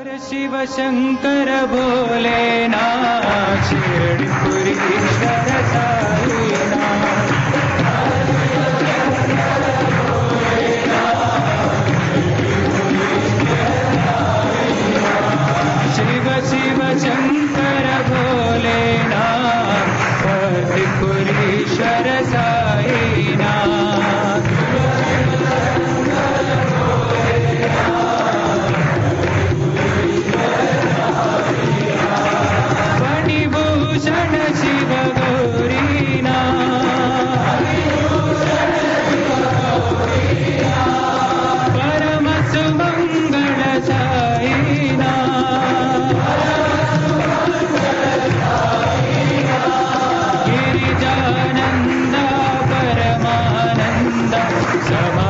Har Shiva Shankar शिरडिपुरीश्वर Sai Sama.